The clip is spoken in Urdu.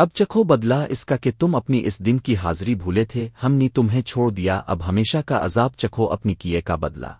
اب چکھو بدلا اس کا کہ تم اپنی اس دن کی حاضری بھولے تھے، ہم نے تمہیں چھوڑ دیا، اب ہمیشہ کا عذاب چکھو اپنی کیے کا بدلا